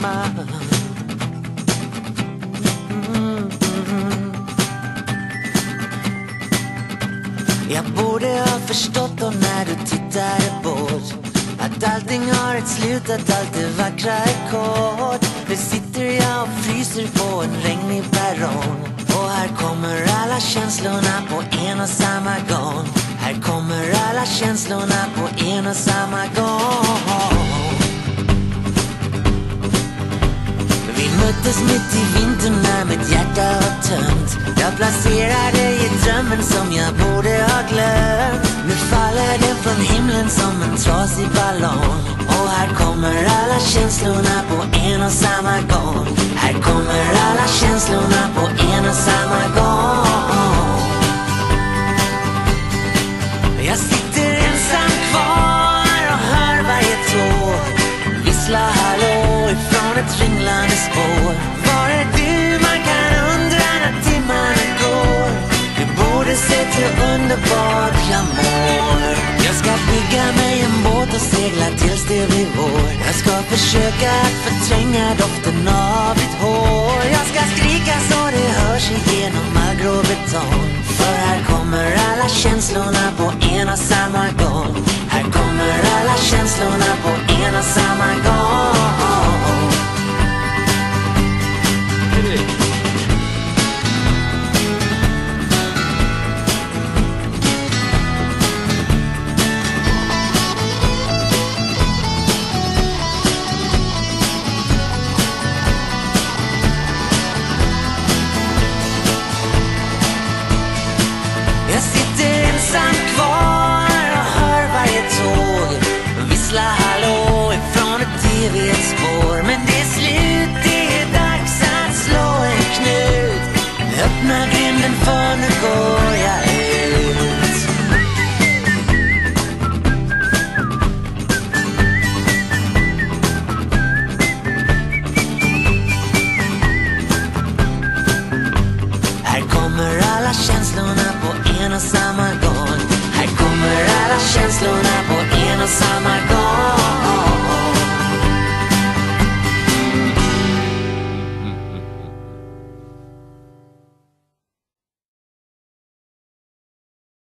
Mm-hmm. Jag borde ha förstått då när du tittade bort. Att allting har ett slut, att allt det vackra är kort. Nu sitter jag och fryser på en regnig perrong. Och här kommer alla känslorna på en och samma gång. Här kommer alla känslorna på en och samma gång. Möttes mitt i vintern när mitt hjärta var tömt. Jag placerade dig i drömmen som jag borde ha glömt. Nu faller den från himlen som en trasig ballong. Och här kommer alla känslorna på en och samma gång. Här kommer alla känslorna borde se till underbart jag mår Jag ska bygga mig en båt och segla tills det blir vår. Jag ska försöka att förtränga doften av ditt hår. Jag ska skrika så det hörs igenom all grå betong. För här kommer alla känslorna på en och samma gång. Här kommer alla känslorna på maybe it's for